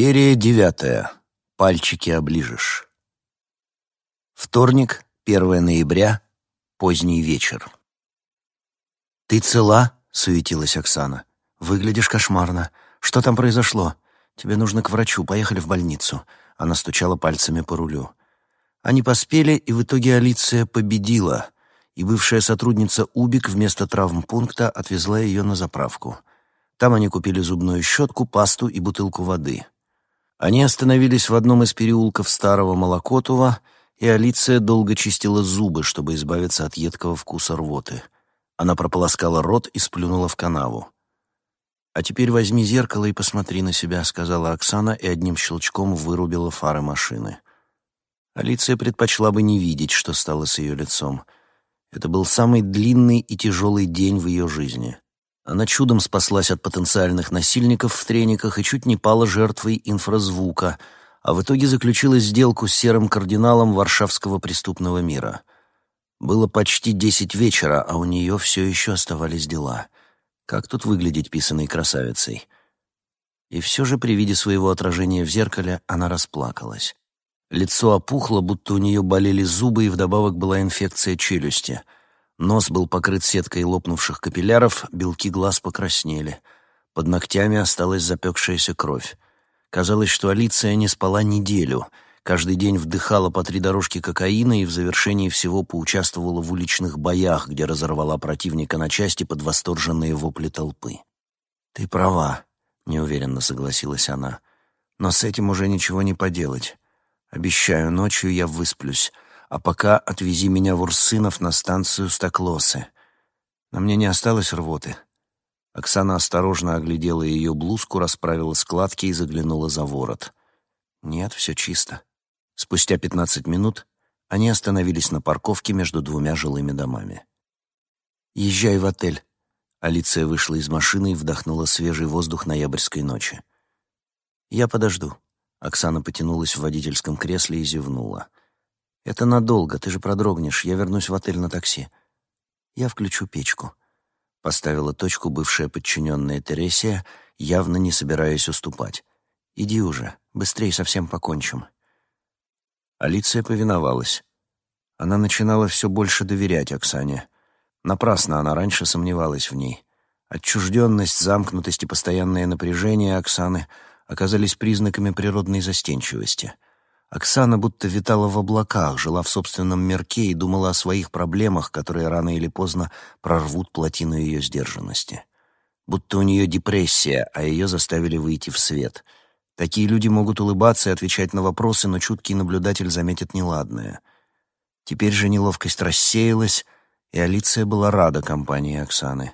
Серия девятая. Пальчики оближешь. Вторник, 1 ноября, поздний вечер. «Ты цела?» — суетилась Оксана. «Выглядишь кошмарно. Что там произошло? Тебе нужно к врачу. Поехали в больницу». Она стучала пальцами по рулю. Они поспели, и в итоге Алиция победила, и бывшая сотрудница Убик вместо травмпункта отвезла ее на заправку. Там они купили зубную щетку, пасту и бутылку воды. Они остановились в одном из переулков старого Молокотова, и Алиция долго чистила зубы, чтобы избавиться от едкого вкуса рвоты. Она прополоскала рот и сплюнула в канаву. «А теперь возьми зеркало и посмотри на себя», — сказала Оксана и одним щелчком вырубила фары машины. Алиция предпочла бы не видеть, что стало с ее лицом. Это был самый длинный и тяжелый день в ее жизни. Она чудом спаслась от потенциальных насильников в трениках и чуть не пала жертвой инфразвука, а в итоге заключила сделку с серым кардиналом варшавского преступного мира. Было почти десять вечера, а у нее все еще оставались дела. Как тут выглядеть писаной красавицей? И все же при виде своего отражения в зеркале она расплакалась. Лицо опухло, будто у нее болели зубы, и вдобавок была инфекция челюсти — Нос был покрыт сеткой лопнувших капилляров, белки глаз покраснели. Под ногтями осталась запекшаяся кровь. Казалось, что Алиция не спала неделю. Каждый день вдыхала по три дорожки кокаина и в завершении всего поучаствовала в уличных боях, где разорвала противника на части под восторженные вопли толпы. «Ты права», — неуверенно согласилась она. «Но с этим уже ничего не поделать. Обещаю, ночью я высплюсь а пока отвези меня в Урсынов на станцию Стоклосы. На мне не осталось рвоты». Оксана осторожно оглядела ее блузку, расправила складки и заглянула за ворот. «Нет, все чисто». Спустя пятнадцать минут они остановились на парковке между двумя жилыми домами. «Езжай в отель». Алиция вышла из машины и вдохнула свежий воздух ноябрьской ночи. «Я подожду». Оксана потянулась в водительском кресле и зевнула. «Это надолго, ты же продрогнешь. Я вернусь в отель на такси. Я включу печку». Поставила точку бывшая подчиненная Тересия, явно не собираясь уступать. «Иди уже, быстрее совсем покончим». Алиция повиновалась. Она начинала все больше доверять Оксане. Напрасно она раньше сомневалась в ней. Отчужденность, замкнутость и постоянное напряжение Оксаны оказались признаками природной застенчивости — Оксана будто витала в облаках, жила в собственном мирке и думала о своих проблемах, которые рано или поздно прорвут плотину ее сдержанности. Будто у нее депрессия, а ее заставили выйти в свет. Такие люди могут улыбаться и отвечать на вопросы, но чуткий наблюдатель заметит неладное. Теперь же неловкость рассеялась, и Алиция была рада компании Оксаны.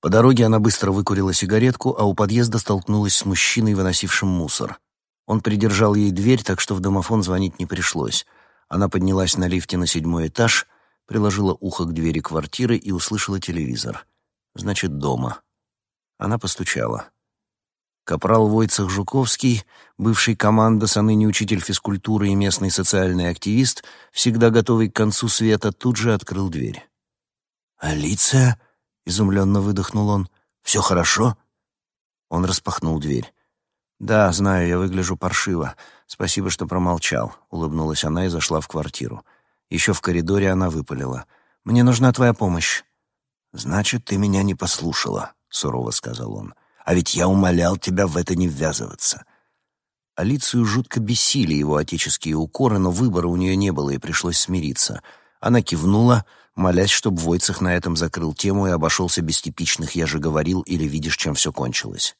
По дороге она быстро выкурила сигаретку, а у подъезда столкнулась с мужчиной, выносившим мусор. Он придержал ей дверь, так что в домофон звонить не пришлось. Она поднялась на лифте на седьмой этаж, приложила ухо к двери квартиры и услышала телевизор. Значит, дома. Она постучала. Капрал Войцах Жуковский, бывший командос, а ныне учитель физкультуры и местный социальный активист, всегда готовый к концу света, тут же открыл дверь. «Алиция?» — изумленно выдохнул он. «Все хорошо?» Он распахнул дверь. «Да, знаю, я выгляжу паршиво. Спасибо, что промолчал», — улыбнулась она и зашла в квартиру. Еще в коридоре она выпалила. «Мне нужна твоя помощь». «Значит, ты меня не послушала», — сурово сказал он. «А ведь я умолял тебя в это не ввязываться». Алицию жутко бесили его отеческие укоры, но выбора у нее не было, и пришлось смириться. Она кивнула, молясь, чтобы Войцех на этом закрыл тему и обошелся без типичных «я же говорил» или «видишь, чем все кончилось».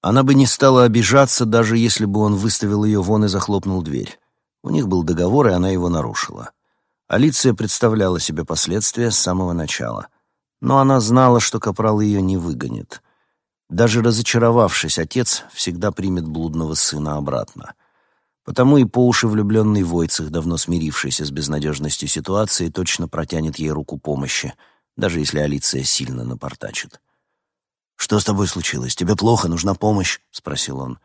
Она бы не стала обижаться, даже если бы он выставил ее вон и захлопнул дверь. У них был договор, и она его нарушила. Алиция представляла себе последствия с самого начала. Но она знала, что Капрал ее не выгонит. Даже разочаровавшись, отец всегда примет блудного сына обратно. Потому и по уши влюбленный Войцех, давно смирившийся с безнадежностью ситуации, точно протянет ей руку помощи, даже если Алиция сильно напортачит. «Что с тобой случилось? Тебе плохо? Нужна помощь?» — спросил он.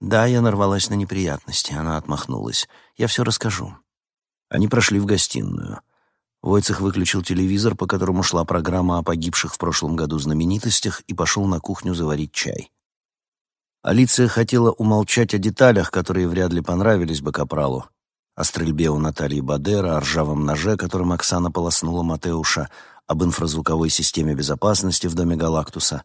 «Да, я нарвалась на неприятности». Она отмахнулась. «Я все расскажу». Они прошли в гостиную. Войцех выключил телевизор, по которому шла программа о погибших в прошлом году знаменитостях, и пошел на кухню заварить чай. Алиция хотела умолчать о деталях, которые вряд ли понравились бы Капралу. О стрельбе у Натальи Бадера, о ржавом ноже, которым Оксана полоснула Матеуша, об инфразвуковой системе безопасности в доме Галактуса.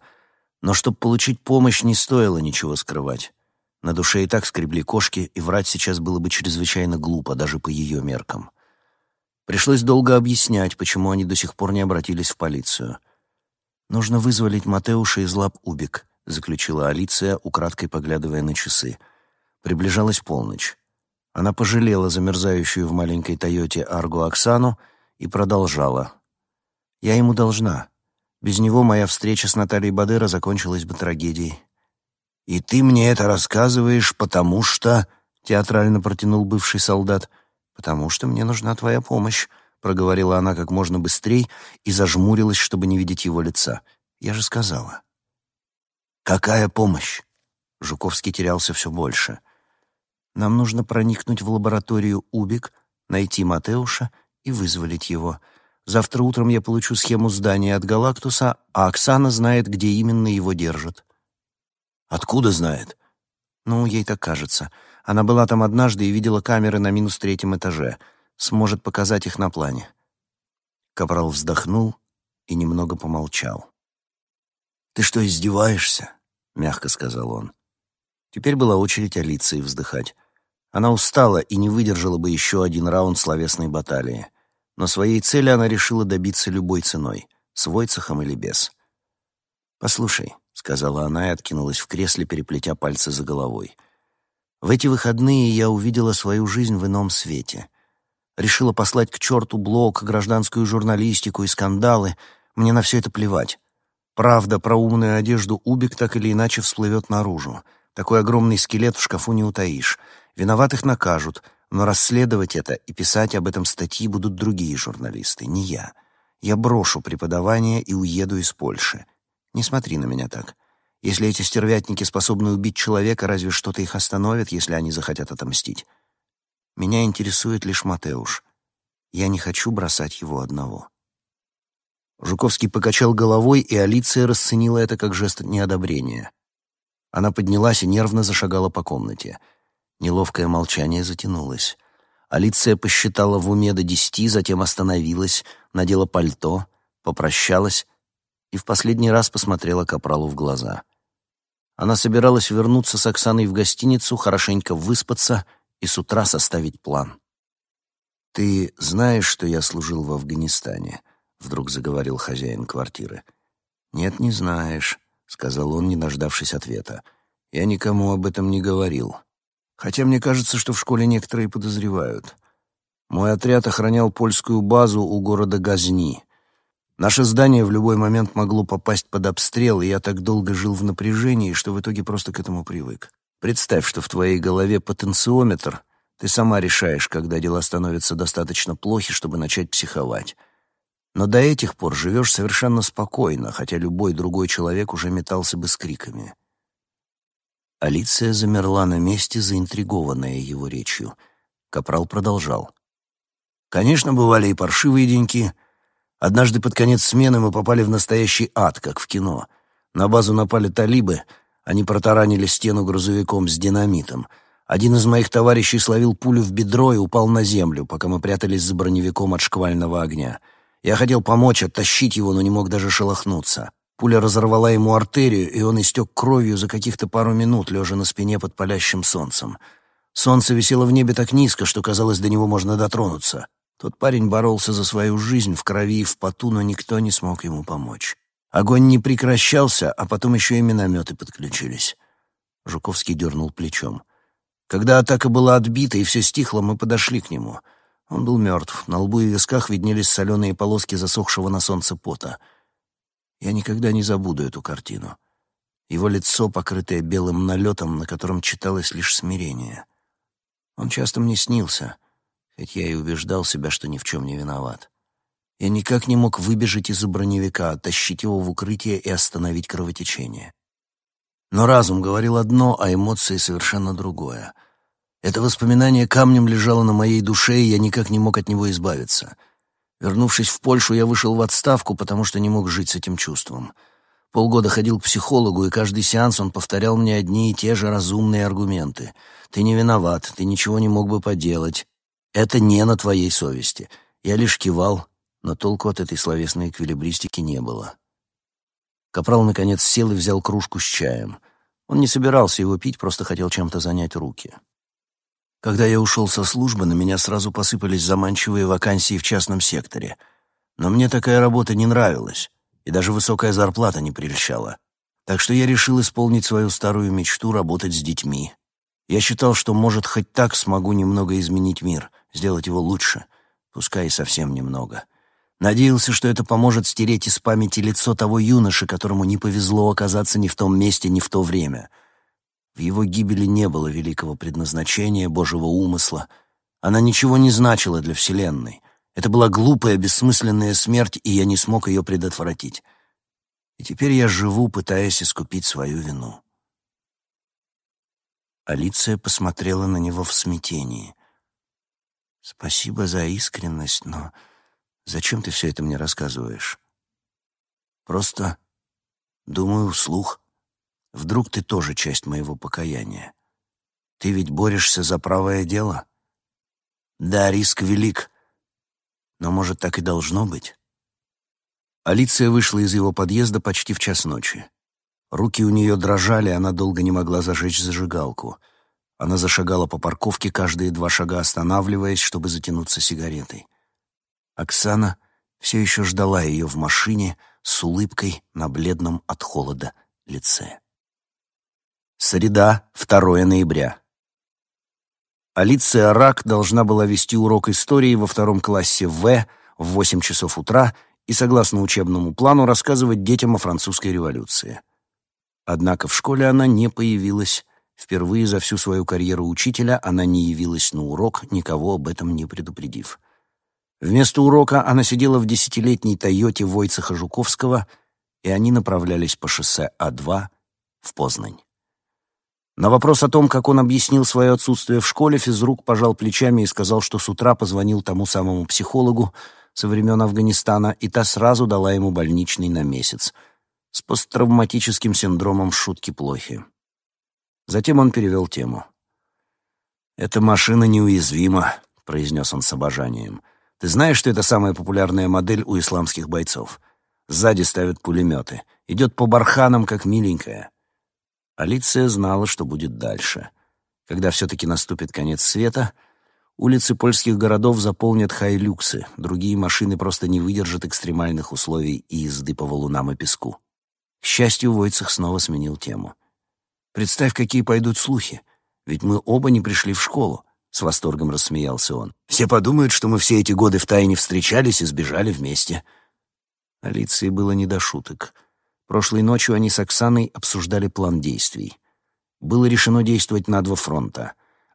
Но чтобы получить помощь, не стоило ничего скрывать. На душе и так скребли кошки, и врать сейчас было бы чрезвычайно глупо, даже по ее меркам. Пришлось долго объяснять, почему они до сих пор не обратились в полицию. «Нужно вызволить Матеуша из лап Убик», — заключила Алиция, украдкой поглядывая на часы. Приближалась полночь. Она пожалела замерзающую в маленькой Тойоте Аргу Оксану и продолжала. «Я ему должна. Без него моя встреча с Натальей Бадера закончилась бы трагедией». «И ты мне это рассказываешь, потому что...» — театрально протянул бывший солдат. «Потому что мне нужна твоя помощь», — проговорила она как можно быстрей и зажмурилась, чтобы не видеть его лица. «Я же сказала». «Какая помощь?» Жуковский терялся все больше. «Нам нужно проникнуть в лабораторию Убик, найти Матеуша и вызволить его. Завтра утром я получу схему здания от Галактуса, а Оксана знает, где именно его держат». «Откуда знает?» «Ну, ей так кажется. Она была там однажды и видела камеры на минус третьем этаже. Сможет показать их на плане». Капрал вздохнул и немного помолчал. «Ты что, издеваешься?» — мягко сказал он. Теперь была очередь Алиции вздыхать. Она устала и не выдержала бы еще один раунд словесной баталии. Но своей цели она решила добиться любой ценой, с Войцехом или без. «Послушай», — сказала она и откинулась в кресле, переплетя пальцы за головой. «В эти выходные я увидела свою жизнь в ином свете. Решила послать к черту блог, гражданскую журналистику и скандалы. Мне на все это плевать. Правда про умную одежду Убик так или иначе всплывет наружу. Такой огромный скелет в шкафу не утаишь. Виноватых накажут, но расследовать это и писать об этом статьи будут другие журналисты, не я. Я брошу преподавание и уеду из Польши. Не смотри на меня так. Если эти стервятники способны убить человека, разве что-то их остановит, если они захотят отомстить? Меня интересует лишь Матеуш. Я не хочу бросать его одного. Жуковский покачал головой, и Алиция расценила это как жест неодобрения. Она поднялась и нервно зашагала по комнате. Неловкое молчание затянулось. Алиция посчитала в уме до десяти, затем остановилась, надела пальто, попрощалась и в последний раз посмотрела Капралу в глаза. Она собиралась вернуться с Оксаной в гостиницу, хорошенько выспаться и с утра составить план. «Ты знаешь, что я служил в Афганистане?» вдруг заговорил хозяин квартиры. «Нет, не знаешь», — сказал он, не дождавшись ответа. «Я никому об этом не говорил. Хотя мне кажется, что в школе некоторые подозревают. Мой отряд охранял польскую базу у города Газни. Наше здание в любой момент могло попасть под обстрел, и я так долго жил в напряжении, что в итоге просто к этому привык. Представь, что в твоей голове потенциометр, ты сама решаешь, когда дела становятся достаточно плохи, чтобы начать психовать. Но до этих пор живешь совершенно спокойно, хотя любой другой человек уже метался бы с криками. Алиция замерла на месте, заинтригованная его речью. Капрал продолжал. «Конечно, бывали и паршивые деньки. Однажды под конец смены мы попали в настоящий ад, как в кино. На базу напали талибы, они протаранили стену грузовиком с динамитом. Один из моих товарищей словил пулю в бедро и упал на землю, пока мы прятались за броневиком от шквального огня. Я хотел помочь, оттащить его, но не мог даже шелохнуться. Пуля разорвала ему артерию, и он истек кровью за каких-то пару минут, лежа на спине под палящим солнцем. Солнце висело в небе так низко, что казалось, до него можно дотронуться. Тот парень боролся за свою жизнь в крови и в поту, но никто не смог ему помочь. Огонь не прекращался, а потом еще и минометы подключились. Жуковский дернул плечом. Когда атака была отбита и все стихло, мы подошли к нему — он был мертв. На лбу и висках виднелись соленые полоски засохшего на солнце пота. Я никогда не забуду эту картину. Его лицо, покрытое белым налетом, на котором читалось лишь смирение. Он часто мне снился, хоть я и убеждал себя, что ни в чем не виноват. Я никак не мог выбежать из-за броневика, оттащить его в укрытие и остановить кровотечение. Но разум говорил одно, а эмоции совершенно другое — это воспоминание камнем лежало на моей душе, и я никак не мог от него избавиться. Вернувшись в Польшу, я вышел в отставку, потому что не мог жить с этим чувством. Полгода ходил к психологу, и каждый сеанс он повторял мне одни и те же разумные аргументы. «Ты не виноват, ты ничего не мог бы поделать. Это не на твоей совести». Я лишь кивал, но толку от этой словесной эквилибристики не было. Капрал, наконец, сел и взял кружку с чаем. Он не собирался его пить, просто хотел чем-то занять руки. Когда я ушел со службы, на меня сразу посыпались заманчивые вакансии в частном секторе. Но мне такая работа не нравилась, и даже высокая зарплата не прельщала. Так что я решил исполнить свою старую мечту работать с детьми. Я считал, что, может, хоть так смогу немного изменить мир, сделать его лучше, пускай и совсем немного. Надеялся, что это поможет стереть из памяти лицо того юноши, которому не повезло оказаться ни в том месте, ни в то время. В его гибели не было великого предназначения, Божьего умысла. Она ничего не значила для Вселенной. Это была глупая, бессмысленная смерть, и я не смог ее предотвратить. И теперь я живу, пытаясь искупить свою вину. Алиция посмотрела на него в смятении. «Спасибо за искренность, но...» Зачем ты все это мне рассказываешь? Просто думаю вслух. Вдруг ты тоже часть моего покаяния. Ты ведь борешься за правое дело? Да, риск велик. Но, может, так и должно быть? Алиция вышла из его подъезда почти в час ночи. Руки у нее дрожали, она долго не могла зажечь зажигалку. Она зашагала по парковке, каждые два шага останавливаясь, чтобы затянуться сигаретой. Оксана все еще ждала ее в машине с улыбкой на бледном от холода лице. Среда, 2 ноября. Алиция Рак должна была вести урок истории во втором классе В в 8 часов утра и, согласно учебному плану, рассказывать детям о французской революции. Однако в школе она не появилась. Впервые за всю свою карьеру учителя она не явилась на урок, никого об этом не предупредив. Вместо урока она сидела в десятилетней «Тойоте» Войцеха Жуковского, и они направлялись по шоссе А2 в Познань. На вопрос о том, как он объяснил свое отсутствие в школе, физрук пожал плечами и сказал, что с утра позвонил тому самому психологу со времен Афганистана, и та сразу дала ему больничный на месяц с посттравматическим синдромом шутки плохи. Затем он перевел тему. «Эта машина неуязвима», — произнес он с обожанием. Ты знаешь, что это самая популярная модель у исламских бойцов? Сзади ставят пулеметы. Идет по барханам, как миленькая. Алиция знала, что будет дальше. Когда все-таки наступит конец света, улицы польских городов заполнят хайлюксы, другие машины просто не выдержат экстремальных условий и езды по валунам и песку. К счастью, Войцех снова сменил тему. «Представь, какие пойдут слухи. Ведь мы оба не пришли в школу. — с восторгом рассмеялся он. «Все подумают, что мы все эти годы втайне встречались и сбежали вместе». Алиции было не до шуток. Прошлой ночью они с Оксаной обсуждали план действий. Было решено действовать на два фронта.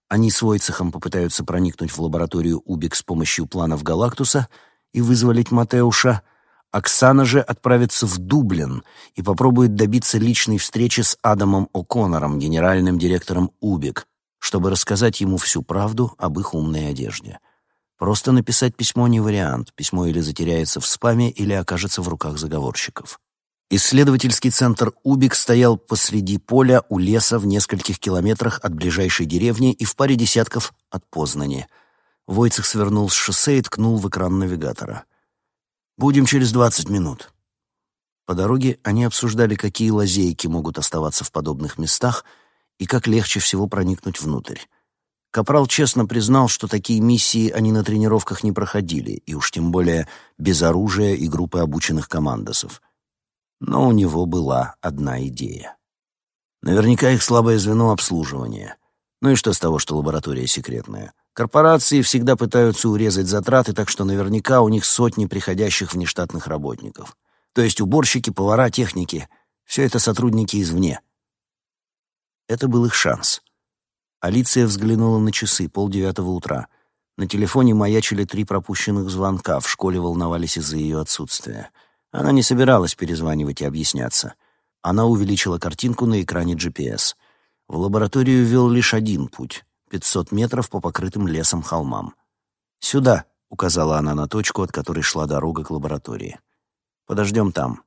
Они с Войцехом попытаются проникнуть в лабораторию Убик с помощью планов Галактуса и вызволить Матеуша. Оксана же отправится в Дублин и попробует добиться личной встречи с Адамом О'Коннором, генеральным директором Убик, чтобы рассказать ему всю правду об их умной одежде. Просто написать письмо не вариант. Письмо или затеряется в спаме, или окажется в руках заговорщиков. Исследовательский центр «Убик» стоял посреди поля у леса в нескольких километрах от ближайшей деревни и в паре десятков от Познани. Войцех свернул с шоссе и ткнул в экран навигатора. «Будем через двадцать минут». По дороге они обсуждали, какие лазейки могут оставаться в подобных местах — и как легче всего проникнуть внутрь. Капрал честно признал, что такие миссии они на тренировках не проходили, и уж тем более без оружия и группы обученных командосов. Но у него была одна идея. Наверняка их слабое звено обслуживания. Ну и что с того, что лаборатория секретная? Корпорации всегда пытаются урезать затраты, так что наверняка у них сотни приходящих внештатных работников. То есть уборщики, повара, техники — все это сотрудники извне. Это был их шанс. Алиция взглянула на часы, полдевятого утра. На телефоне маячили три пропущенных звонка, в школе волновались из-за ее отсутствия. Она не собиралась перезванивать и объясняться. Она увеличила картинку на экране GPS. В лабораторию вел лишь один путь — 500 метров по покрытым лесом холмам. «Сюда», — указала она на точку, от которой шла дорога к лаборатории. «Подождем там».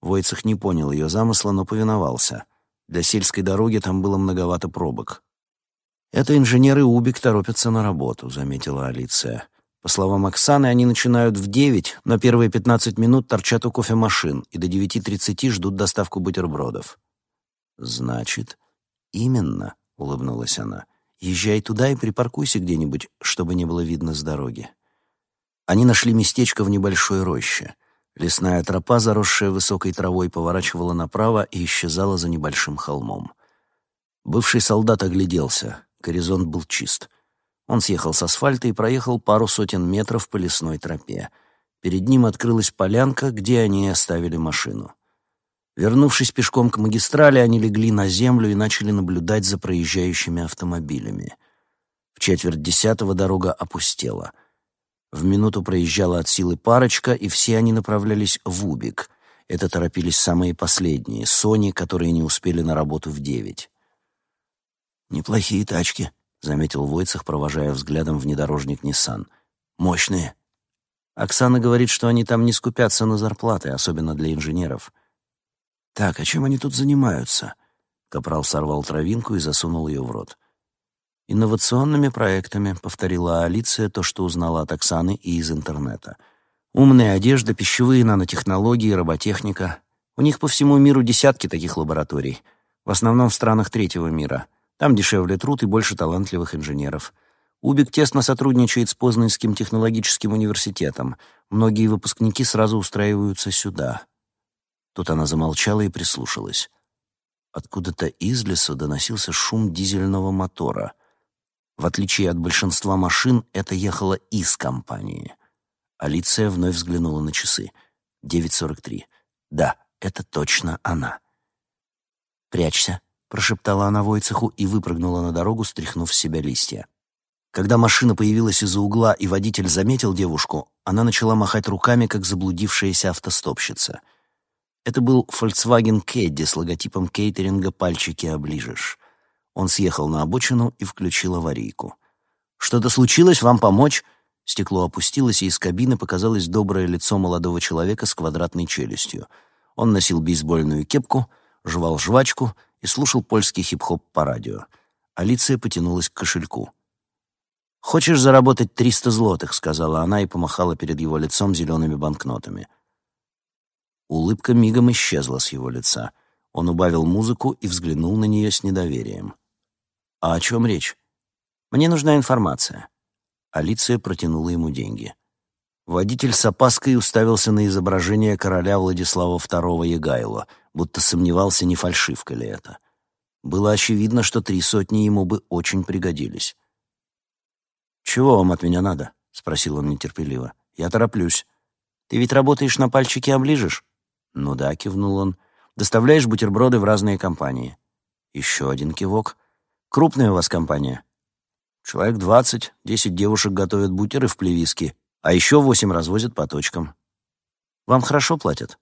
Войцех не понял ее замысла, но повиновался. Для сельской дороги там было многовато пробок. «Это инженеры Убик торопятся на работу», — заметила Алиция. По словам Оксаны, они начинают в девять, но первые пятнадцать минут торчат у кофемашин и до девяти тридцати ждут доставку бутербродов. «Значит, именно», — улыбнулась она. «Езжай туда и припаркуйся где-нибудь, чтобы не было видно с дороги». Они нашли местечко в небольшой роще. Лесная тропа, заросшая высокой травой, поворачивала направо и исчезала за небольшим холмом. Бывший солдат огляделся. Горизонт был чист. Он съехал с асфальта и проехал пару сотен метров по лесной тропе. Перед ним открылась полянка, где они оставили машину. Вернувшись пешком к магистрали, они легли на землю и начали наблюдать за проезжающими автомобилями. В четверть десятого дорога опустела. В минуту проезжала от силы парочка, и все они направлялись в Убик. Это торопились самые последние, Сони, которые не успели на работу в девять. «Неплохие тачки», — заметил Войцех, провожая взглядом внедорожник Nissan. «Мощные». Оксана говорит, что они там не скупятся на зарплаты, особенно для инженеров. «Так, а чем они тут занимаются?» Капрал сорвал травинку и засунул ее в рот. «Инновационными проектами», — повторила Алиция то, что узнала от Оксаны и из интернета. «Умная одежда, пищевые нанотехнологии, роботехника. У них по всему миру десятки таких лабораторий, в основном в странах третьего мира. Там дешевле труд и больше талантливых инженеров. Убик тесно сотрудничает с Познанским технологическим университетом. Многие выпускники сразу устраиваются сюда». Тут она замолчала и прислушалась. Откуда-то из лесу доносился шум дизельного мотора. В отличие от большинства машин, это ехало из компании. Алиция вновь взглянула на часы. 9.43. Да, это точно она. «Прячься», — прошептала она Войцеху и выпрыгнула на дорогу, стряхнув с себя листья. Когда машина появилась из-за угла и водитель заметил девушку, она начала махать руками, как заблудившаяся автостопщица — это был Volkswagen Caddy с логотипом кейтеринга «Пальчики оближешь». Он съехал на обочину и включил аварийку. «Что-то случилось? Вам помочь?» Стекло опустилось, и из кабины показалось доброе лицо молодого человека с квадратной челюстью. Он носил бейсбольную кепку, жевал жвачку и слушал польский хип-хоп по радио. Алиция потянулась к кошельку. «Хочешь заработать триста злотых?» — сказала она и помахала перед его лицом зелеными банкнотами. Улыбка мигом исчезла с его лица. Он убавил музыку и взглянул на нее с недоверием. «А о чем речь?» «Мне нужна информация». Алиция протянула ему деньги. Водитель с опаской уставился на изображение короля Владислава II Егайло, будто сомневался, не фальшивка ли это. Было очевидно, что три сотни ему бы очень пригодились. «Чего вам от меня надо?» — спросил он нетерпеливо. «Я тороплюсь. Ты ведь работаешь на пальчике оближешь?» «Ну да», — кивнул он. «Доставляешь бутерброды в разные компании». Еще один кивок. «Крупная у вас компания?» «Человек двадцать, десять девушек готовят бутеры в плевиске, а еще восемь развозят по точкам». «Вам хорошо платят?»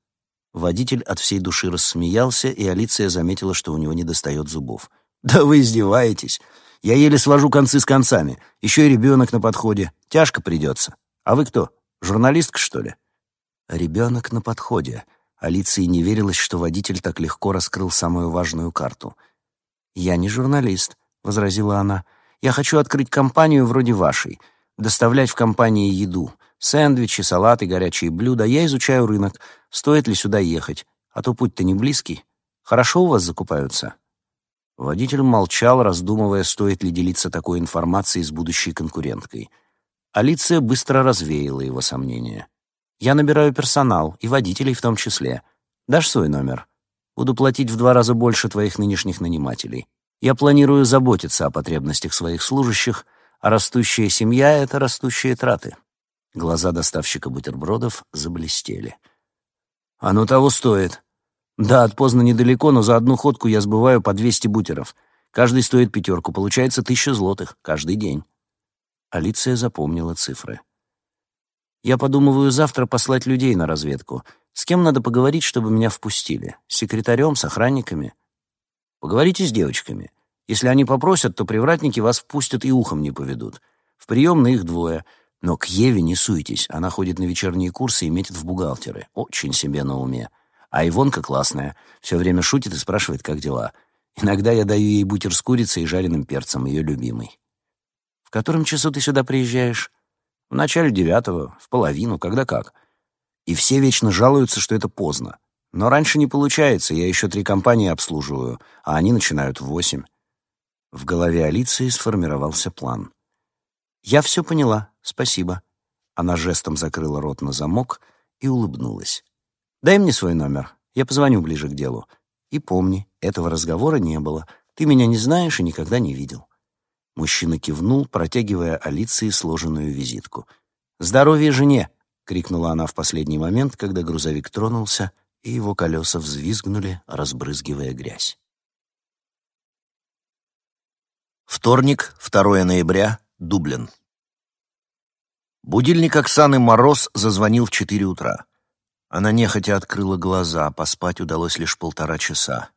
Водитель от всей души рассмеялся, и Алиция заметила, что у него недостает зубов. «Да вы издеваетесь! Я еле свожу концы с концами. Еще и ребенок на подходе. Тяжко придется. А вы кто, журналистка, что ли?» «Ребенок на подходе». Алиции не верилось, что водитель так легко раскрыл самую важную карту. «Я не журналист», — возразила она. «Я хочу открыть компанию вроде вашей, доставлять в компании еду, сэндвичи, салаты, горячие блюда. Я изучаю рынок, стоит ли сюда ехать, а то путь-то не близкий. Хорошо у вас закупаются?» Водитель молчал, раздумывая, стоит ли делиться такой информацией с будущей конкуренткой. Алиция быстро развеяла его сомнения. Я набираю персонал, и водителей в том числе. Дашь свой номер? Буду платить в два раза больше твоих нынешних нанимателей. Я планирую заботиться о потребностях своих служащих, а растущая семья — это растущие траты». Глаза доставщика бутербродов заблестели. «Оно того стоит. Да, от поздно недалеко, но за одну ходку я сбываю по 200 бутеров. Каждый стоит пятерку, получается тысяча злотых каждый день». Алиция запомнила цифры. Я подумываю завтра послать людей на разведку. С кем надо поговорить, чтобы меня впустили? С секретарем, с охранниками? Поговорите с девочками. Если они попросят, то привратники вас впустят и ухом не поведут. В приемной их двое. Но к Еве не суйтесь. Она ходит на вечерние курсы и метит в бухгалтеры. Очень себе на уме. А Ивонка классная, все время шутит и спрашивает, как дела. Иногда я даю ей бутер с курицей и жареным перцем, ее любимый. «В котором часу ты сюда приезжаешь?» «В начале девятого, в половину, когда как». И все вечно жалуются, что это поздно. Но раньше не получается, я еще три компании обслуживаю, а они начинают в восемь. В голове Алиции сформировался план. «Я все поняла, спасибо». Она жестом закрыла рот на замок и улыбнулась. «Дай мне свой номер, я позвоню ближе к делу. И помни, этого разговора не было. Ты меня не знаешь и никогда не видел». Мужчина кивнул, протягивая Алиции сложенную визитку. «Здоровья жене!» — крикнула она в последний момент, когда грузовик тронулся, и его колеса взвизгнули, разбрызгивая грязь. Вторник, 2 ноября, Дублин. Будильник Оксаны Мороз зазвонил в четыре утра. Она нехотя открыла глаза, поспать удалось лишь полтора часа.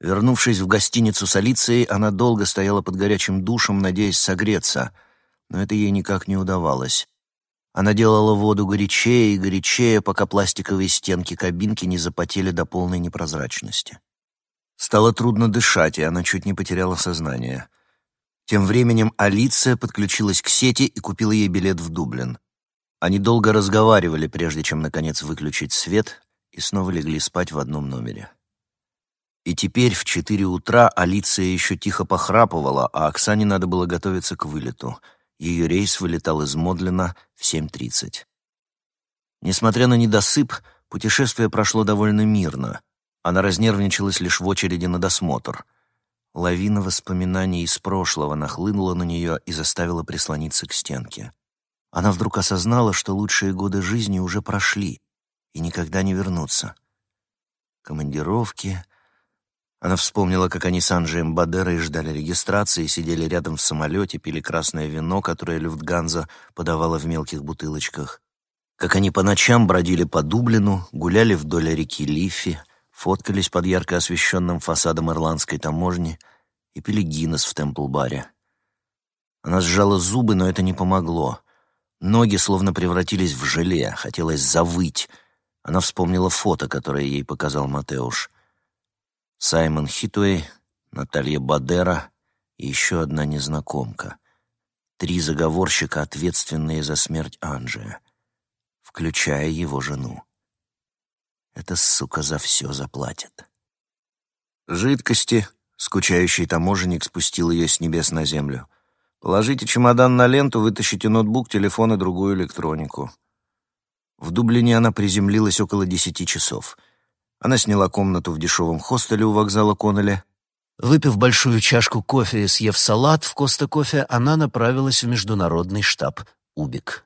Вернувшись в гостиницу с Алицией, она долго стояла под горячим душем, надеясь согреться, но это ей никак не удавалось. Она делала воду горячее и горячее, пока пластиковые стенки кабинки не запотели до полной непрозрачности. Стало трудно дышать, и она чуть не потеряла сознание. Тем временем Алиция подключилась к сети и купила ей билет в Дублин. Они долго разговаривали, прежде чем, наконец, выключить свет, и снова легли спать в одном номере. И теперь в четыре утра Алиция еще тихо похрапывала, а Оксане надо было готовиться к вылету. Ее рейс вылетал из Модлина в 7.30. Несмотря на недосып, путешествие прошло довольно мирно. Она разнервничалась лишь в очереди на досмотр. Лавина воспоминаний из прошлого нахлынула на нее и заставила прислониться к стенке. Она вдруг осознала, что лучшие годы жизни уже прошли и никогда не вернутся. Командировки... Она вспомнила, как они с Анджием Бадерой ждали регистрации, сидели рядом в самолете, пили красное вино, которое Люфтганза подавала в мелких бутылочках. Как они по ночам бродили по Дублину, гуляли вдоль реки Лифи, фоткались под ярко освещенным фасадом ирландской таможни и пили Гиннес в Темпл-баре. Она сжала зубы, но это не помогло. Ноги словно превратились в желе, хотелось завыть. Она вспомнила фото, которое ей показал Матеуш. Саймон Хитуэй, Наталья Бадера и еще одна незнакомка. Три заговорщика, ответственные за смерть Анджия, включая его жену. Эта сука за все заплатит. «Жидкости», — скучающий таможенник спустил ее с небес на землю. «Положите чемодан на ленту, вытащите ноутбук, телефон и другую электронику». В Дублине она приземлилась около десяти часов. Она сняла комнату в дешевом хостеле у вокзала Коннелли. Выпив большую чашку кофе и съев салат в Коста-кофе, она направилась в международный штаб «Убик».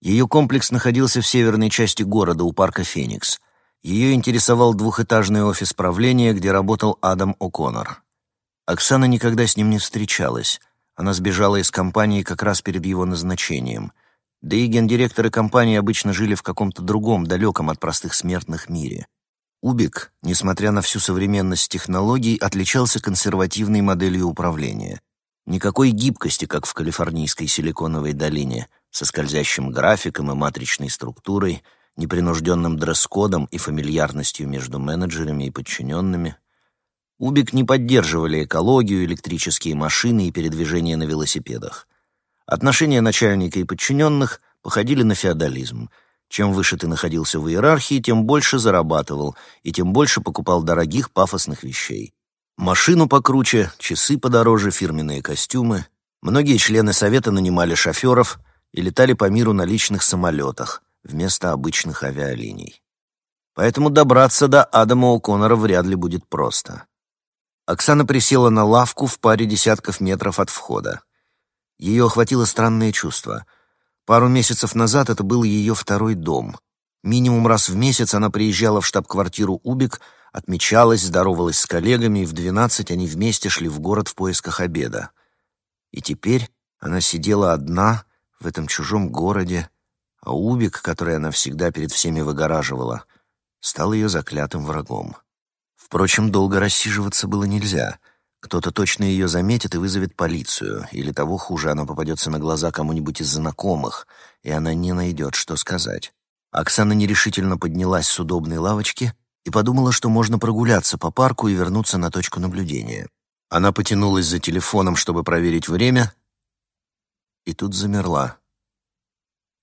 Ее комплекс находился в северной части города у парка «Феникс». Ее интересовал двухэтажный офис правления, где работал Адам О'Коннор. Оксана никогда с ним не встречалась. Она сбежала из компании как раз перед его назначением. Да и гендиректоры компании обычно жили в каком-то другом, далеком от простых смертных мире. Убик, несмотря на всю современность технологий, отличался консервативной моделью управления. Никакой гибкости, как в калифорнийской силиконовой долине, со скользящим графиком и матричной структурой, непринужденным дресс-кодом и фамильярностью между менеджерами и подчиненными. Убик не поддерживали экологию, электрические машины и передвижение на велосипедах. Отношения начальника и подчиненных походили на феодализм. Чем выше ты находился в иерархии, тем больше зарабатывал и тем больше покупал дорогих пафосных вещей. Машину покруче, часы подороже, фирменные костюмы. Многие члены совета нанимали шоферов и летали по миру на личных самолетах вместо обычных авиалиний. Поэтому добраться до Адама О'Коннора вряд ли будет просто. Оксана присела на лавку в паре десятков метров от входа. Ее охватило странное чувство. Пару месяцев назад это был ее второй дом. Минимум раз в месяц она приезжала в штаб-квартиру «Убик», отмечалась, здоровалась с коллегами, и в двенадцать они вместе шли в город в поисках обеда. И теперь она сидела одна в этом чужом городе, а Убик, который она всегда перед всеми выгораживала, стал ее заклятым врагом. Впрочем, долго рассиживаться было нельзя. Кто-то точно ее заметит и вызовет полицию, или того хуже, она попадется на глаза кому-нибудь из знакомых, и она не найдет, что сказать. Оксана нерешительно поднялась с удобной лавочки и подумала, что можно прогуляться по парку и вернуться на точку наблюдения. Она потянулась за телефоном, чтобы проверить время, и тут замерла.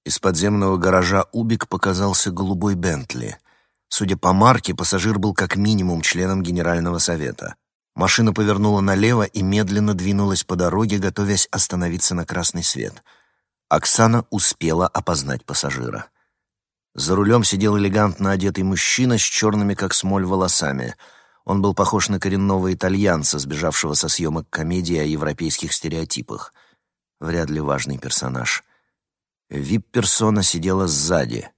Из подземного гаража «Убик» показался голубой «Бентли». Судя по марке, пассажир был как минимум членом Генерального совета. Машина повернула налево и медленно двинулась по дороге, готовясь остановиться на красный свет. Оксана успела опознать пассажира. За рулем сидел элегантно одетый мужчина с черными, как смоль, волосами. Он был похож на коренного итальянца, сбежавшего со съемок комедии о европейских стереотипах. Вряд ли важный персонаж. Вип-персона сидела сзади.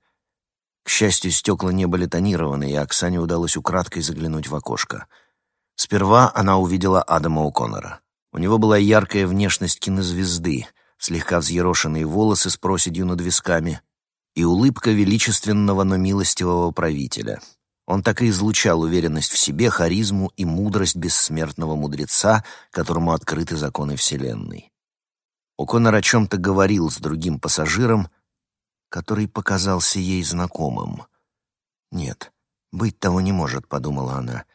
К счастью, стекла не были тонированы, и Оксане удалось украдкой заглянуть в окошко — Сперва она увидела Адама О'Коннора. У него была яркая внешность кинозвезды, слегка взъерошенные волосы с проседью над висками и улыбка величественного, но милостивого правителя. Он так и излучал уверенность в себе, харизму и мудрость бессмертного мудреца, которому открыты законы Вселенной. О'Коннор о чем-то говорил с другим пассажиром, который показался ей знакомым. «Нет, быть того не может», — подумала она.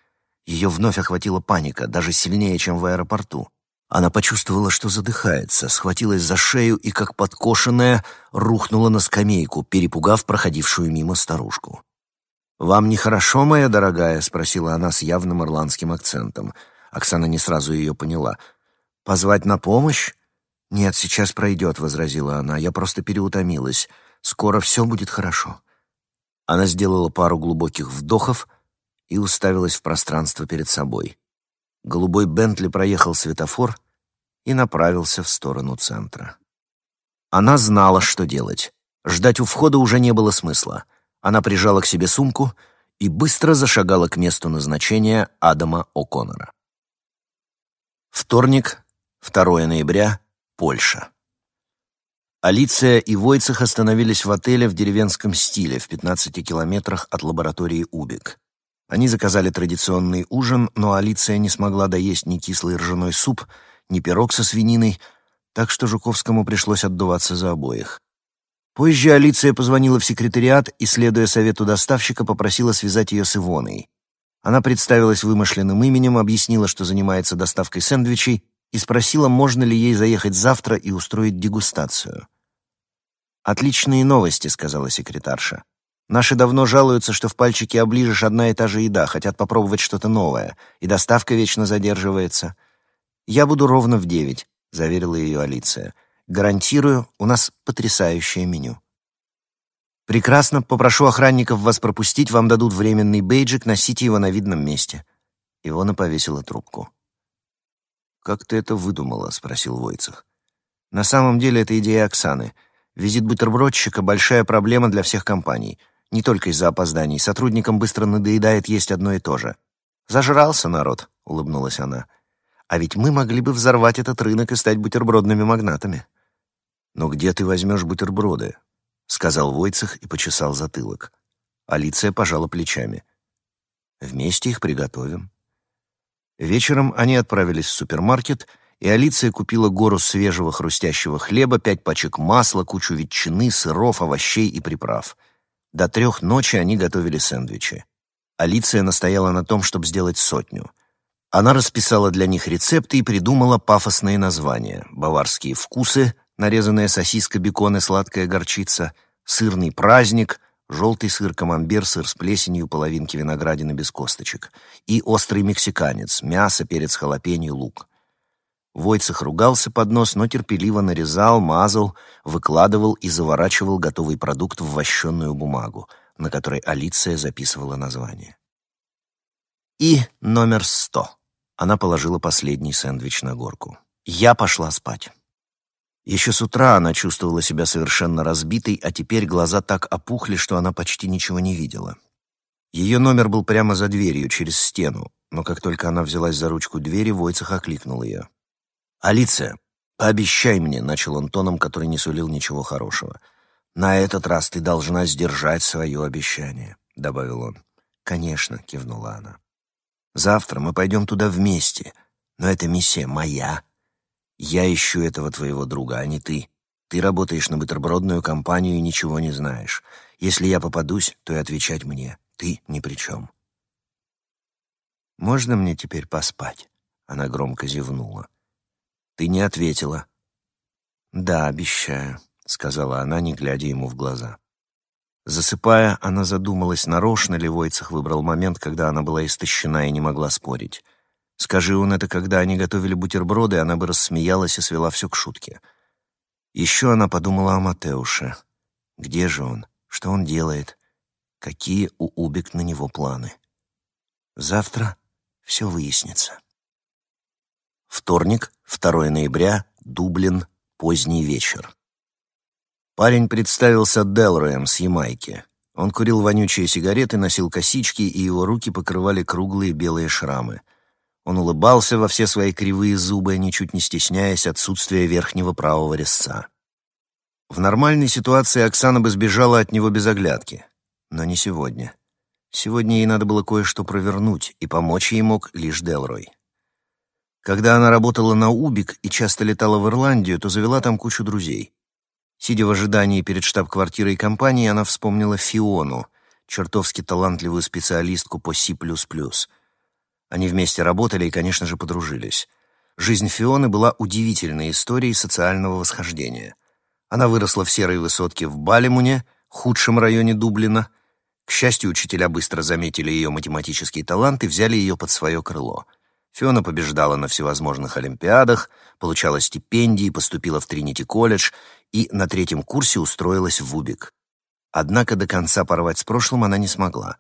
Ее вновь охватила паника, даже сильнее, чем в аэропорту. Она почувствовала, что задыхается, схватилась за шею и, как подкошенная, рухнула на скамейку, перепугав проходившую мимо старушку. «Вам нехорошо, моя дорогая?» — спросила она с явным ирландским акцентом. Оксана не сразу ее поняла. «Позвать на помощь?» «Нет, сейчас пройдет», — возразила она. «Я просто переутомилась. Скоро все будет хорошо». Она сделала пару глубоких вдохов — и уставилась в пространство перед собой. Голубой Бентли проехал светофор и направился в сторону центра. Она знала, что делать. Ждать у входа уже не было смысла. Она прижала к себе сумку и быстро зашагала к месту назначения Адама О'Коннора. Вторник, 2 ноября, Польша. Алиция и Войцех остановились в отеле в деревенском стиле в 15 километрах от лаборатории Убик. Они заказали традиционный ужин, но Алиция не смогла доесть ни кислый ржаной суп, ни пирог со свининой, так что Жуковскому пришлось отдуваться за обоих. Позже Алиция позвонила в секретариат и, следуя совету доставщика, попросила связать ее с Ивоной. Она представилась вымышленным именем, объяснила, что занимается доставкой сэндвичей, и спросила, можно ли ей заехать завтра и устроить дегустацию. «Отличные новости», — сказала секретарша. Наши давно жалуются, что в пальчике оближешь одна и та же еда, хотят попробовать что-то новое, и доставка вечно задерживается. «Я буду ровно в девять», — заверила ее Алиция. «Гарантирую, у нас потрясающее меню». «Прекрасно, попрошу охранников вас пропустить, вам дадут временный бейджик, носите его на видном месте». Ивона повесила трубку. «Как ты это выдумала?» — спросил Войцех. «На самом деле это идея Оксаны. Визит бутербродщика — большая проблема для всех компаний. Не только из-за опозданий. Сотрудникам быстро надоедает есть одно и то же. «Зажрался народ», — улыбнулась она. «А ведь мы могли бы взорвать этот рынок и стать бутербродными магнатами». «Но где ты возьмешь бутерброды?» — сказал Войцех и почесал затылок. Алиция пожала плечами. «Вместе их приготовим». Вечером они отправились в супермаркет, и Алиция купила гору свежего хрустящего хлеба, пять пачек масла, кучу ветчины, сыров, овощей и приправ — до трех ночи они готовили сэндвичи. Алиция настояла на том, чтобы сделать сотню. Она расписала для них рецепты и придумала пафосные названия. Баварские вкусы, нарезанная сосиска, бекон и сладкая горчица, сырный праздник, желтый сыр камамбер, сыр с плесенью, половинки виноградины без косточек и острый мексиканец, мясо, перец, халапеньо, лук. Войцех ругался под нос, но терпеливо нарезал, мазал, выкладывал и заворачивал готовый продукт в вощенную бумагу, на которой Алиция записывала название. И номер сто. Она положила последний сэндвич на горку. Я пошла спать. Еще с утра она чувствовала себя совершенно разбитой, а теперь глаза так опухли, что она почти ничего не видела. Ее номер был прямо за дверью, через стену, но как только она взялась за ручку двери, Войцех окликнул ее. «Алиция, пообещай мне», — начал он тоном, который не сулил ничего хорошего. «На этот раз ты должна сдержать свое обещание», — добавил он. «Конечно», — кивнула она. «Завтра мы пойдем туда вместе, но эта миссия моя. Я ищу этого твоего друга, а не ты. Ты работаешь на бутербродную компанию и ничего не знаешь. Если я попадусь, то и отвечать мне. Ты ни при чем. «Можно мне теперь поспать?» Она громко зевнула. «Ты не ответила». «Да, обещаю», — сказала она, не глядя ему в глаза. Засыпая, она задумалась, нарочно ли Войцах выбрал момент, когда она была истощена и не могла спорить. Скажи он это, когда они готовили бутерброды, она бы рассмеялась и свела все к шутке. Еще она подумала о Матеуше. Где же он? Что он делает? Какие у Убик на него планы? Завтра все выяснится. Вторник, 2 ноября, Дублин, поздний вечер. Парень представился Делроем с Ямайки. Он курил вонючие сигареты, носил косички, и его руки покрывали круглые белые шрамы. Он улыбался во все свои кривые зубы, ничуть не стесняясь отсутствия верхнего правого резца. В нормальной ситуации Оксана бы сбежала от него без оглядки. Но не сегодня. Сегодня ей надо было кое-что провернуть, и помочь ей мог лишь Делрой. Когда она работала на Убик и часто летала в Ирландию, то завела там кучу друзей. Сидя в ожидании перед штаб-квартирой компании, она вспомнила Фиону, чертовски талантливую специалистку по C++. Они вместе работали и, конечно же, подружились. Жизнь Фионы была удивительной историей социального восхождения. Она выросла в серой высотке в Балимуне, худшем районе Дублина. К счастью, учителя быстро заметили ее математический талант и взяли ее под свое крыло. Фиона побеждала на всевозможных олимпиадах, получала стипендии, поступила в Тринити-колледж и на третьем курсе устроилась в Убик. Однако до конца порвать с прошлым она не смогла.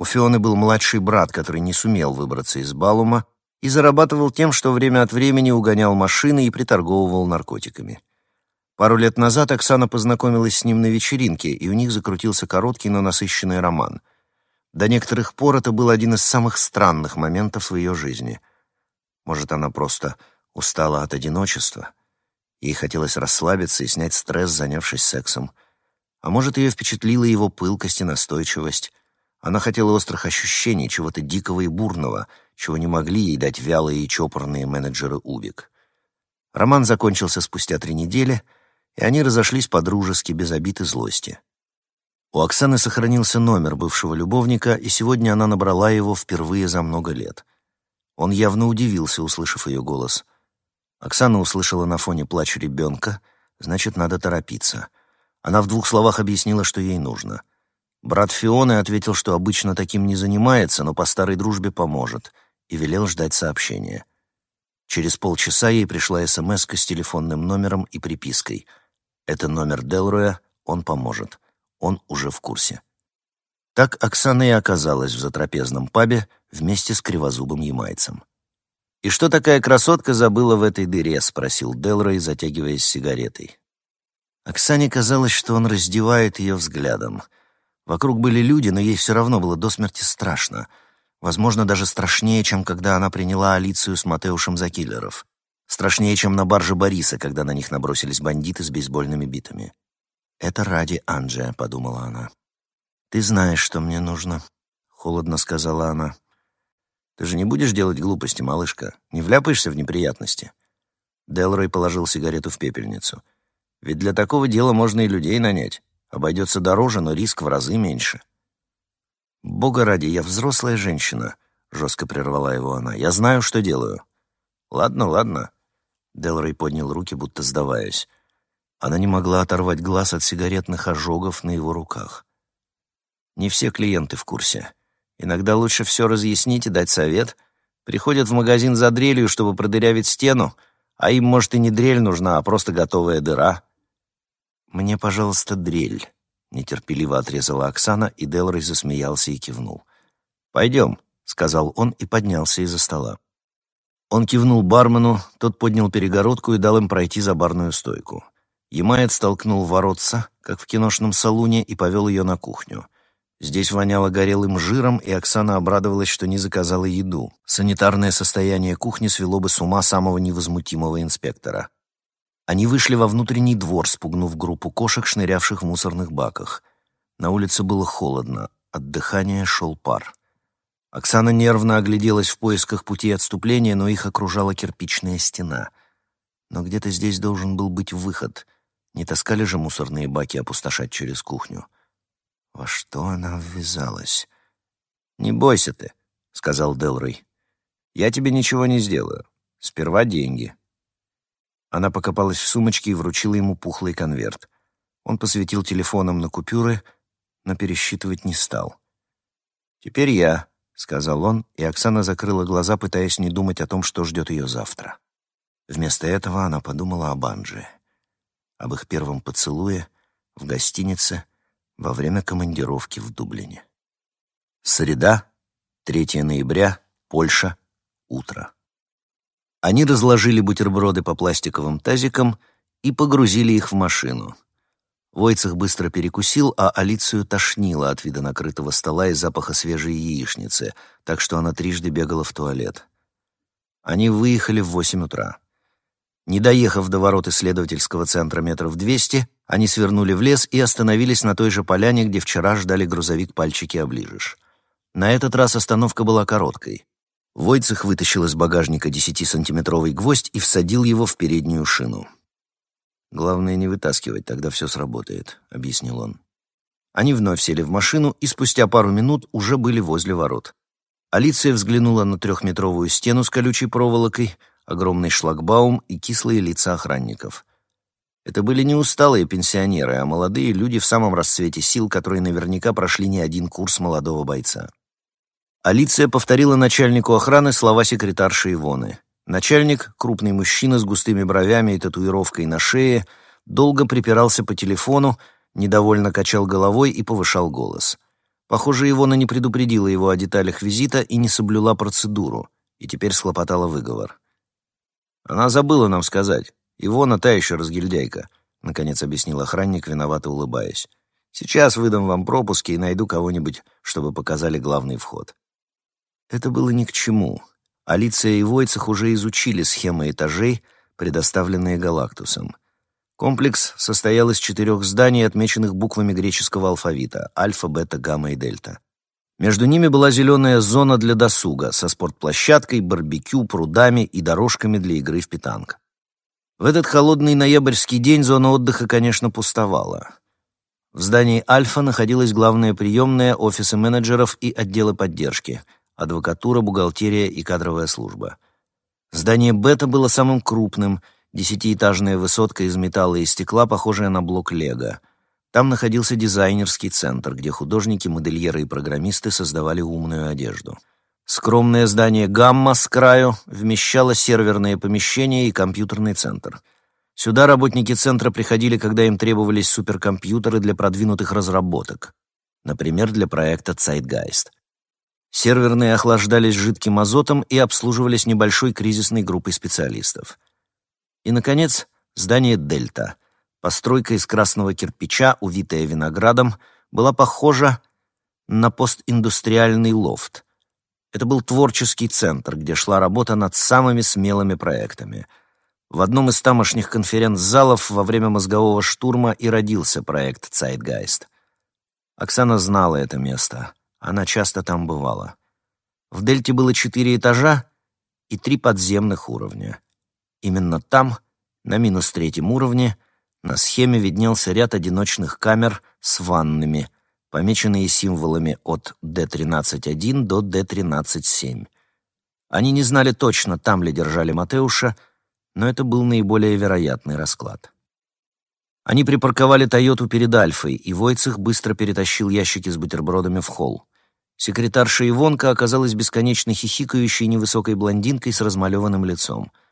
У Фионы был младший брат, который не сумел выбраться из Балума и зарабатывал тем, что время от времени угонял машины и приторговывал наркотиками. Пару лет назад Оксана познакомилась с ним на вечеринке, и у них закрутился короткий, но насыщенный роман. До некоторых пор это был один из самых странных моментов в ее жизни. Может, она просто устала от одиночества? Ей хотелось расслабиться и снять стресс, занявшись сексом. А может, ее впечатлила его пылкость и настойчивость. Она хотела острых ощущений, чего-то дикого и бурного, чего не могли ей дать вялые и чопорные менеджеры Убик. Роман закончился спустя три недели — и они разошлись по-дружески, без обид и злости. У Оксаны сохранился номер бывшего любовника, и сегодня она набрала его впервые за много лет. Он явно удивился, услышав ее голос. Оксана услышала на фоне плач ребенка, значит, надо торопиться. Она в двух словах объяснила, что ей нужно. Брат Фионы ответил, что обычно таким не занимается, но по старой дружбе поможет, и велел ждать сообщения. Через полчаса ей пришла смс с телефонным номером и припиской — это номер Делроя, он поможет. Он уже в курсе. Так Оксана и оказалась в затрапезном пабе вместе с кривозубым ямайцем. «И что такая красотка забыла в этой дыре?» — спросил Делрой, затягиваясь сигаретой. Оксане казалось, что он раздевает ее взглядом. Вокруг были люди, но ей все равно было до смерти страшно. Возможно, даже страшнее, чем когда она приняла Алицию с Матеушем за киллеров. Страшнее, чем на барже Бориса, когда на них набросились бандиты с бейсбольными битами. «Это ради Анджия», — подумала она. «Ты знаешь, что мне нужно», — холодно сказала она. «Ты же не будешь делать глупости, малышка? Не вляпаешься в неприятности?» Делрой положил сигарету в пепельницу. «Ведь для такого дела можно и людей нанять. Обойдется дороже, но риск в разы меньше». «Бога ради, я взрослая женщина», — жестко прервала его она. «Я знаю, что делаю». «Ладно, ладно. Делрей поднял руки, будто сдаваясь. Она не могла оторвать глаз от сигаретных ожогов на его руках. Не все клиенты в курсе. Иногда лучше все разъяснить и дать совет. Приходят в магазин за дрелью, чтобы продырявить стену, а им, может, и не дрель нужна, а просто готовая дыра. «Мне, пожалуйста, дрель», — нетерпеливо отрезала Оксана, и Делрой засмеялся и кивнул. «Пойдем», — сказал он и поднялся из-за стола. Он кивнул бармену, тот поднял перегородку и дал им пройти за барную стойку. Ямаец столкнул воротца, как в киношном салуне, и повел ее на кухню. Здесь воняло горелым жиром, и Оксана обрадовалась, что не заказала еду. Санитарное состояние кухни свело бы с ума самого невозмутимого инспектора. Они вышли во внутренний двор, спугнув группу кошек, шнырявших в мусорных баках. На улице было холодно, от дыхания шел пар. Оксана нервно огляделась в поисках пути отступления, но их окружала кирпичная стена. Но где-то здесь должен был быть выход. Не таскали же мусорные баки опустошать через кухню. Во что она ввязалась? «Не бойся ты», — сказал Делрой. «Я тебе ничего не сделаю. Сперва деньги». Она покопалась в сумочке и вручила ему пухлый конверт. Он посветил телефоном на купюры, но пересчитывать не стал. «Теперь я», — сказал он, и Оксана закрыла глаза, пытаясь не думать о том, что ждет ее завтра. Вместо этого она подумала об Анже, об их первом поцелуе в гостинице во время командировки в Дублине. Среда, 3 ноября, Польша, утро. Они разложили бутерброды по пластиковым тазикам и погрузили их в машину. Войцех быстро перекусил, а Алицию тошнило от вида накрытого стола и запаха свежей яичницы, так что она трижды бегала в туалет. Они выехали в восемь утра. Не доехав до ворот исследовательского центра метров двести, они свернули в лес и остановились на той же поляне, где вчера ждали грузовик «Пальчики оближешь». На этот раз остановка была короткой. Войцех вытащил из багажника десятисантиметровый гвоздь и всадил его в переднюю шину. «Главное не вытаскивать, тогда все сработает», — объяснил он. Они вновь сели в машину и спустя пару минут уже были возле ворот. Алиция взглянула на трехметровую стену с колючей проволокой, огромный шлагбаум и кислые лица охранников. Это были не усталые пенсионеры, а молодые люди в самом расцвете сил, которые наверняка прошли не один курс молодого бойца. Алиция повторила начальнику охраны слова секретарши Ивоны. Начальник, крупный мужчина с густыми бровями и татуировкой на шее, долго припирался по телефону, недовольно качал головой и повышал голос. Похоже, Ивона не предупредила его о деталях визита и не соблюла процедуру, и теперь схлопотала выговор. «Она забыла нам сказать. Ивона та еще разгильдяйка», — наконец объяснил охранник, виновато улыбаясь. «Сейчас выдам вам пропуски и найду кого-нибудь, чтобы показали главный вход». Это было ни к чему. Алиция и Войцех уже изучили схемы этажей, предоставленные Галактусом. Комплекс состоял из четырех зданий, отмеченных буквами греческого алфавита — альфа, бета, гамма и дельта. Между ними была зеленая зона для досуга со спортплощадкой, барбекю, прудами и дорожками для игры в питанг. В этот холодный ноябрьский день зона отдыха, конечно, пустовала. В здании «Альфа» находилась главная приемная, офисы менеджеров и отделы поддержки, адвокатура, бухгалтерия и кадровая служба. Здание «Бета» было самым крупным, десятиэтажная высотка из металла и стекла, похожая на блок «Лего». Там находился дизайнерский центр, где художники, модельеры и программисты создавали умную одежду. Скромное здание «Гамма» с краю вмещало серверные помещения и компьютерный центр. Сюда работники центра приходили, когда им требовались суперкомпьютеры для продвинутых разработок, например, для проекта Zeitgeist. Серверные охлаждались жидким азотом и обслуживались небольшой кризисной группой специалистов. И, наконец, здание «Дельта», Постройка из красного кирпича, увитая виноградом, была похожа на постиндустриальный лофт. Это был творческий центр, где шла работа над самыми смелыми проектами. В одном из тамошних конференц-залов во время мозгового штурма и родился проект «Цайтгайст». Оксана знала это место. Она часто там бывала. В «Дельте» было четыре этажа и три подземных уровня. Именно там, на минус третьем уровне, на схеме виднелся ряд одиночных камер с ваннами, помеченные символами от D13.1 до D13.7. Они не знали точно, там ли держали Матеуша, но это был наиболее вероятный расклад. Они припарковали «Тойоту» перед Альфой, и Войцех быстро перетащил ящики с бутербродами в холл. Секретарша Ивонка оказалась бесконечно хихикающей невысокой блондинкой с размалеванным лицом —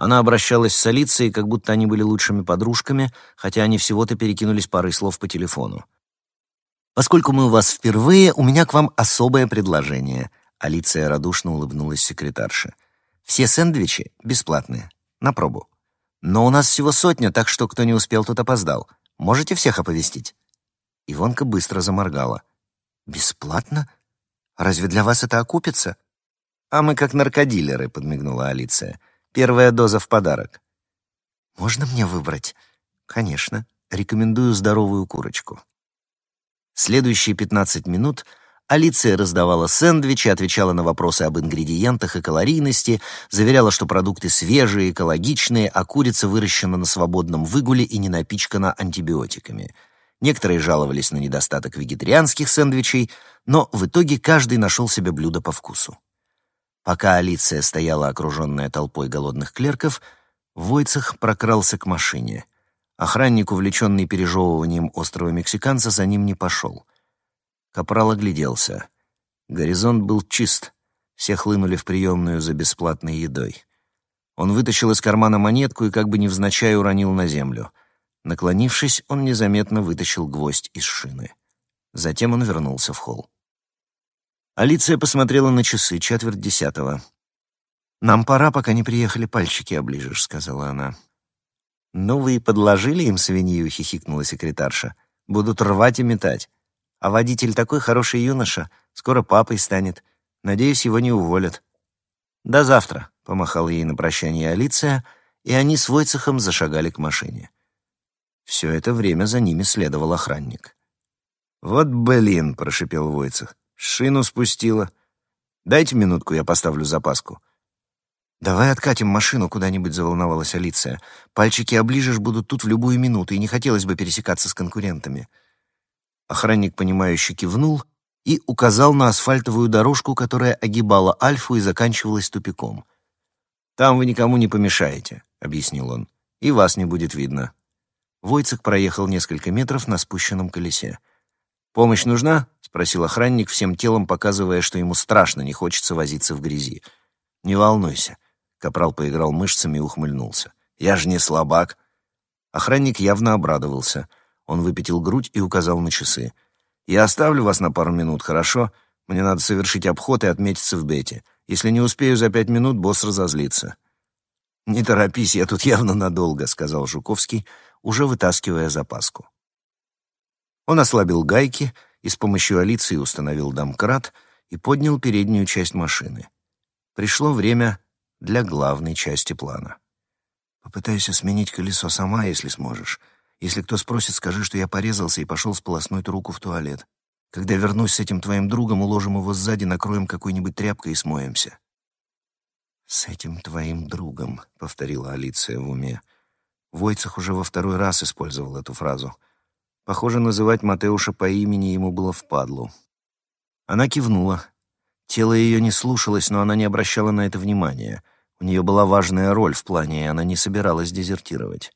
она обращалась с Алицией, как будто они были лучшими подружками, хотя они всего-то перекинулись парой слов по телефону. «Поскольку мы у вас впервые, у меня к вам особое предложение», — Алиция радушно улыбнулась секретарше. «Все сэндвичи бесплатные. На пробу. Но у нас всего сотня, так что кто не успел, тот опоздал. Можете всех оповестить?» Ивонка быстро заморгала. «Бесплатно? Разве для вас это окупится?» «А мы как наркодилеры», — подмигнула Алиция. Первая доза в подарок. Можно мне выбрать? Конечно. Рекомендую здоровую курочку. Следующие 15 минут Алиция раздавала сэндвичи, отвечала на вопросы об ингредиентах и калорийности, заверяла, что продукты свежие, экологичные, а курица выращена на свободном выгуле и не напичкана антибиотиками. некоторые жаловались на недостаток вегетарианских сэндвичей, но в итоге каждый нашел себе блюдо по вкусу. Пока Алиция стояла окруженная толпой голодных клерков, Войцех прокрался к машине. Охранник, увлеченный пережевыванием острого мексиканца, за ним не пошел. Капрал огляделся. Горизонт был чист, все хлынули в приемную за бесплатной едой. Он вытащил из кармана монетку и как бы невзначай уронил на землю. Наклонившись, он незаметно вытащил гвоздь из шины. Затем он вернулся в холл. Алиция посмотрела на часы, четверть десятого. «Нам пора, пока не приехали, пальчики оближешь», — сказала она. «Ну вы и подложили им свинью», — хихикнула секретарша. «Будут рвать и метать. А водитель такой хороший юноша, скоро папой станет. Надеюсь, его не уволят». «До завтра», — помахал ей на прощание Алиция, и они с Войцехом зашагали к машине. Все это время за ними следовал охранник. «Вот блин», — прошипел Войцех, — «шину спустила. Дайте минутку, я поставлю запаску». «Давай откатим машину куда-нибудь», — заволновалась Алиция. «Пальчики оближешь будут тут в любую минуту, и не хотелось бы пересекаться с конкурентами». Охранник, понимающе кивнул и указал на асфальтовую дорожку, которая огибала Альфу и заканчивалась тупиком. «Там вы никому не помешаете», — объяснил он, — «и вас не будет видно». Войцек проехал несколько метров на спущенном колесе. «Помощь нужна?» — спросил охранник, всем телом показывая, что ему страшно не хочется возиться в грязи. «Не волнуйся». Капрал поиграл мышцами и ухмыльнулся. «Я же не слабак». Охранник явно обрадовался. Он выпятил грудь и указал на часы. «Я оставлю вас на пару минут, хорошо? Мне надо совершить обход и отметиться в бете. Если не успею за пять минут, босс разозлится». «Не торопись, я тут явно надолго», — сказал Жуковский, уже вытаскивая запаску. Он ослабил гайки и с помощью Алиции установил домкрат и поднял переднюю часть машины. Пришло время для главной части плана. Попытайся сменить колесо сама, если сможешь. Если кто спросит, скажи, что я порезался и пошел сполоснуть руку в туалет. Когда вернусь с этим твоим другом, уложим его сзади, накроем какой-нибудь тряпкой и смоемся. «С этим твоим другом», — повторила Алиция в уме. Войцах уже во второй раз использовал эту фразу. Похоже, называть Матеуша по имени ему было впадлу. Она кивнула. Тело ее не слушалось, но она не обращала на это внимания. У нее была важная роль в плане, и она не собиралась дезертировать.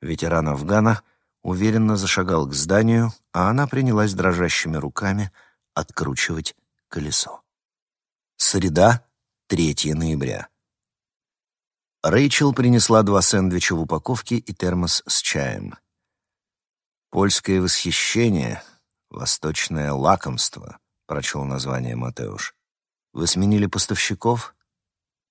Ветеран Афгана уверенно зашагал к зданию, а она принялась дрожащими руками откручивать колесо. Среда, 3 ноября. Рэйчел принесла два сэндвича в упаковке и термос с чаем. «Польское восхищение, восточное лакомство», — прочел название Матеуш. «Вы сменили поставщиков?»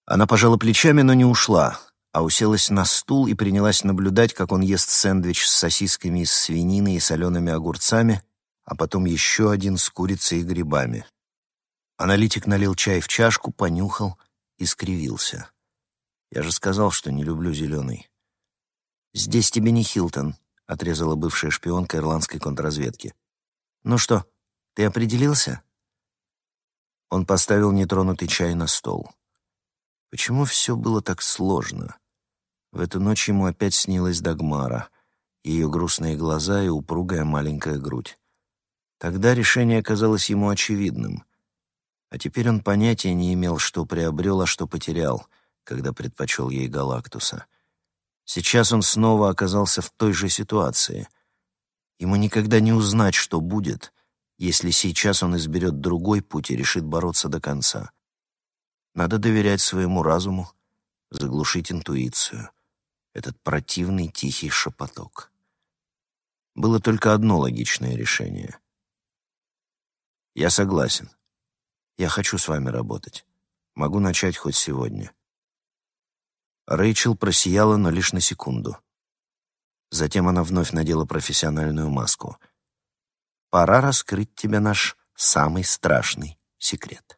Она пожала плечами, но не ушла, а уселась на стул и принялась наблюдать, как он ест сэндвич с сосисками из свинины и солеными огурцами, а потом еще один с курицей и грибами. Аналитик налил чай в чашку, понюхал и скривился. «Я же сказал, что не люблю зеленый». «Здесь тебе не Хилтон», — отрезала бывшая шпионка ирландской контрразведки. «Ну что, ты определился?» Он поставил нетронутый чай на стол. Почему все было так сложно? В эту ночь ему опять снилась Дагмара, ее грустные глаза и упругая маленькая грудь. Тогда решение казалось ему очевидным. А теперь он понятия не имел, что приобрел, а что потерял, когда предпочел ей Галактуса. Сейчас он снова оказался в той же ситуации. Ему никогда не узнать, что будет, если сейчас он изберет другой путь и решит бороться до конца. Надо доверять своему разуму, заглушить интуицию. Этот противный тихий шепоток. Было только одно логичное решение. Я согласен. Я хочу с вами работать. Могу начать хоть сегодня. Рэйчел просияла, но лишь на секунду. Затем она вновь надела профессиональную маску. «Пора раскрыть тебе наш самый страшный секрет».